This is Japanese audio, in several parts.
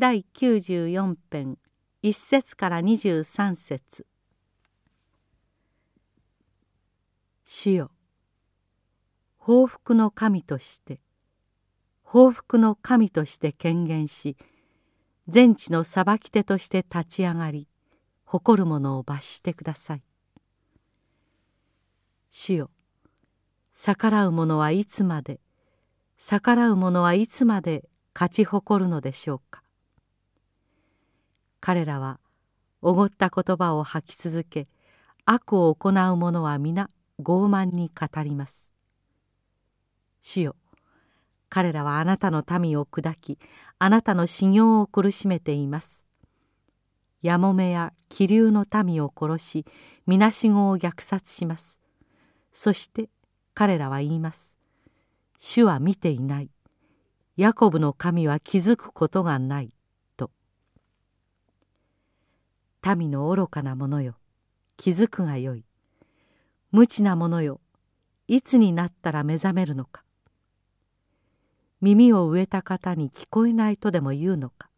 第94編1節から23節。主よ報復の神として報復の神として権限し全地の裁き手として立ち上がり誇る者を罰してください。主よ逆らう者はいつまで逆らう者はいつまで勝ち誇るのでしょうか。彼らはおごった言葉を吐き続け悪を行う者は皆傲慢に語ります。主よ彼らはあなたの民を砕きあなたの修行を苦しめています。やもめや気流の民を殺しみなしごを虐殺します。そして彼らは言います。主は見ていない。ヤコブの神は気づくことがないと民の愚かな者よ。気づくがよい。無知な者よ。いつになったら目覚めるのか。耳を植えた方に聞こえないとでも言うのか。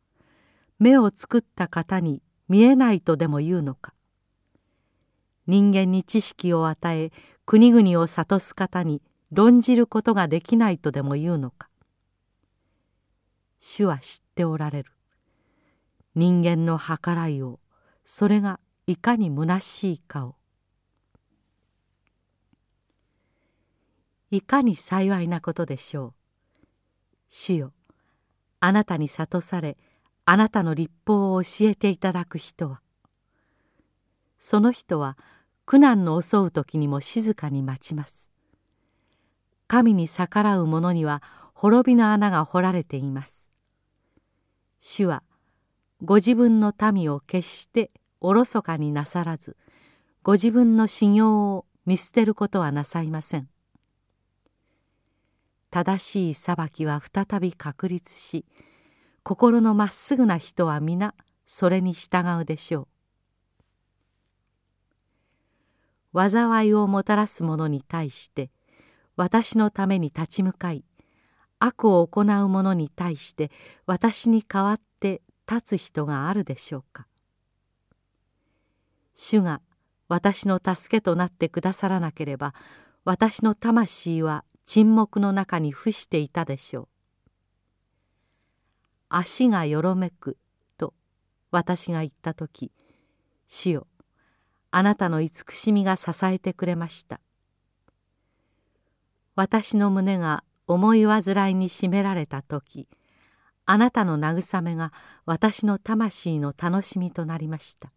目を作った方に見えないとでも言うのか。人間に知識を与え国々を諭す方に論じることができないとでも言うのか。主は知っておられる。人間の計らいをそれがいかに虚しいかを。いかに幸いなことでしょう。主よあなたに諭されあなたの立法を教えていただく人は。その人は苦難の襲う時にも静かに待ちます。神に逆らう者には滅びの穴が掘られています。主はご自分の民を決しておろそかになさらずご自分の修行を見捨てることはなさいません。正しい裁きは再び確立し心のまっすぐな人は皆それに従うでしょう。災いをもたらす者に対して私のために立ち向かい悪を行う者に対して私に代わって立つ人があるでしょうか。主が私の助けとなってくださらなければ私の魂は沈黙の中に伏していたでしょう。足がよろめくと私が言った時主よあなたの慈しみが支えてくれました。私の胸が思い煩いに占められた時あなたの慰めが私の魂の楽しみとなりました。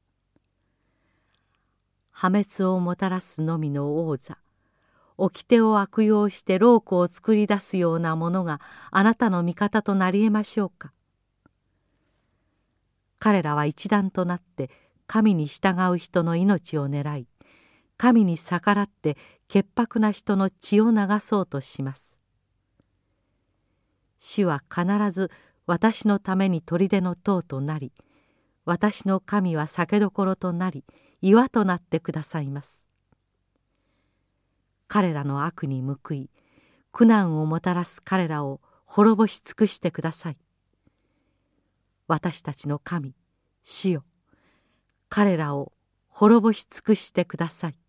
破滅をもたらすのみの王座。掟を悪用してロークを作り出すようなものがあなたの味方となりえましょうか。彼らは一段となって神に従う人の命を狙い神に逆らって潔白な人の血を流そうとします。主は必ず私のために砦の塔となり私の神は酒どころとなり岩となってくださいます。彼らの悪に報い苦難をもたらす彼らを滅ぼし尽くしてください。私たちの神主よ。彼らを滅ぼし尽くしてください。